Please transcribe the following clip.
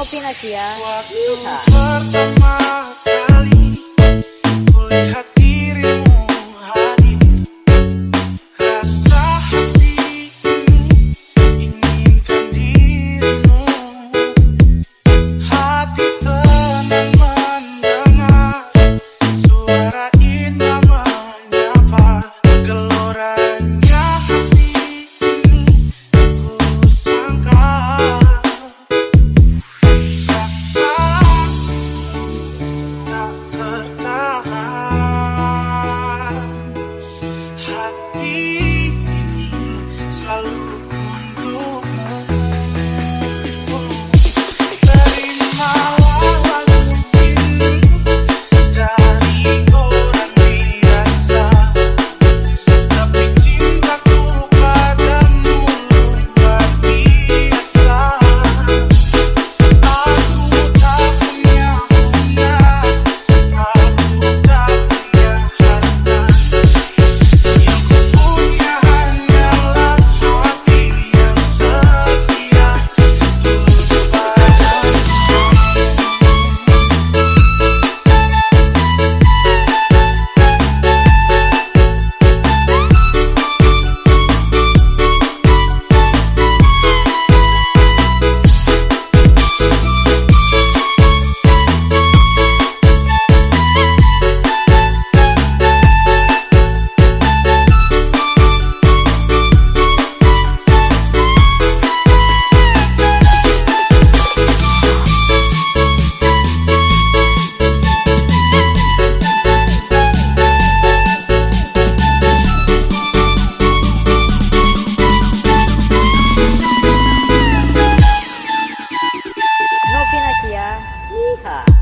Novi Nadia. Waktu pertama Yeehaw.